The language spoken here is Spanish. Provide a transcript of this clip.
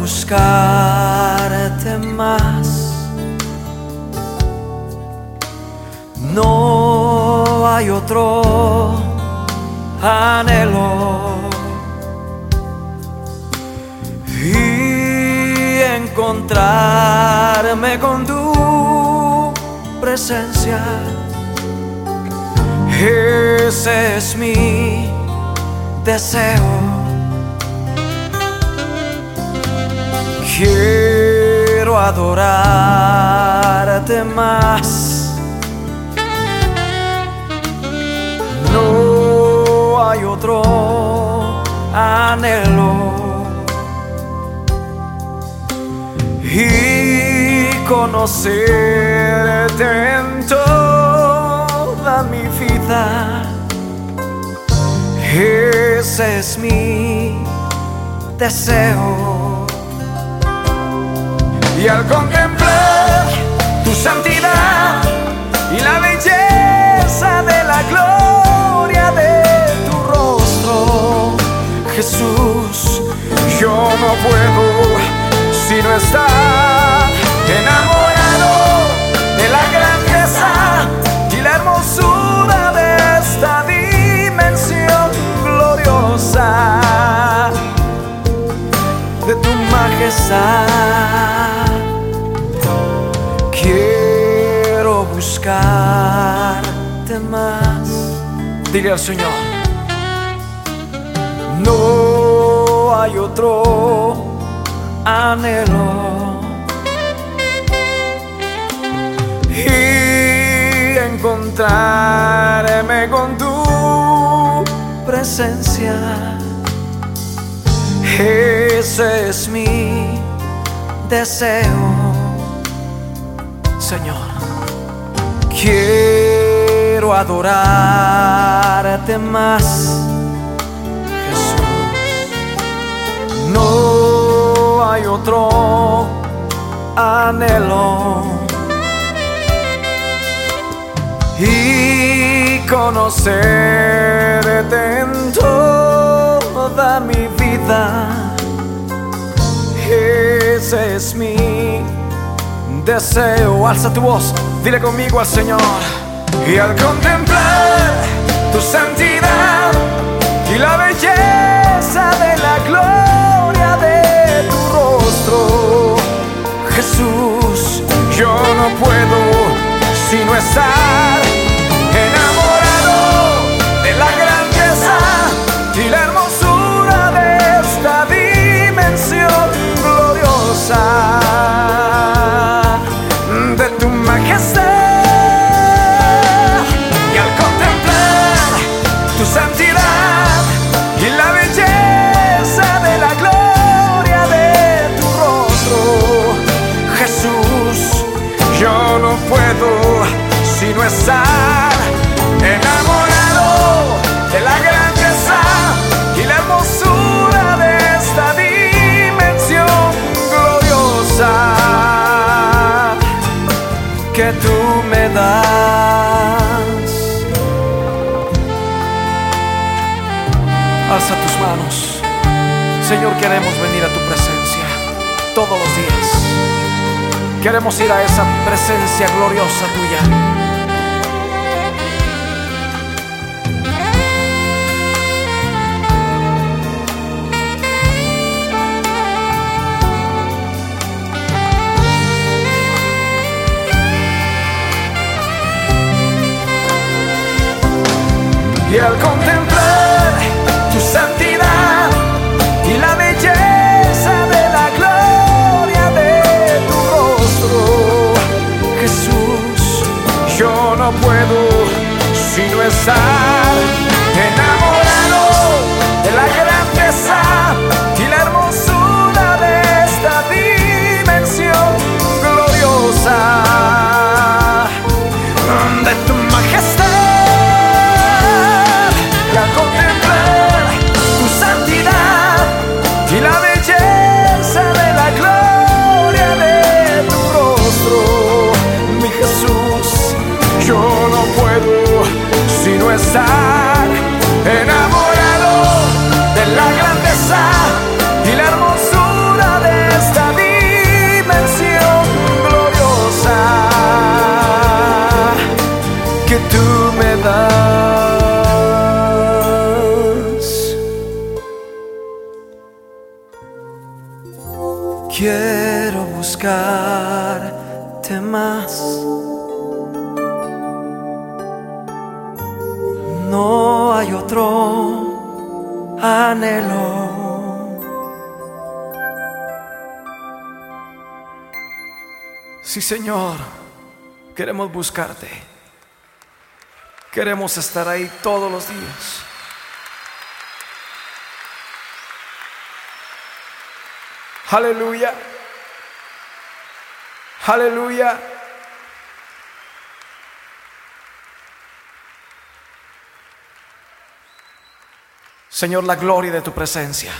buscarte más. No hay otro anhelo. Y encontrarme con tu presencia. Ese es mi deseo. Quiero adorarte más. No hay otro anhelo. Y conocerte en toda mi vida. Ese es mi deseo. Y al contemplar tu santidad y la belleza de la gloria de tu rostro, Jesús, yo no puedo sino estar Dile al Señor, no hay otro anhelo. Y encontrarme con tu presencia. Ese es mi deseo, Señor. Quiero adorarte más, Jesús. No hay otro anhelo. Y conocerte en toda mi vida. Ese es mi deseo. Alza tu voz, dile conmigo al Señor. Y al contemplar tu santidad y la belleza de la gloria de tu rostro, Jesús, yo no puedo sino estar yo no puedo sino estar enamorado de la grandeza y la hermosura de esta dimensión gloriosa que tú me das. Alza tus manos. Señor, queremos venir a tu presencia todos los días. Queremos ir a esa presencia gloriosa tuya. Y al contemplar no puedo sino estar Quiero buscarte más. No hay otro anhelo. Sí, Señor, queremos buscarte. Queremos estar ahí todos los días. Aleluya. Aleluya. Señor, la gloria de tu presencia.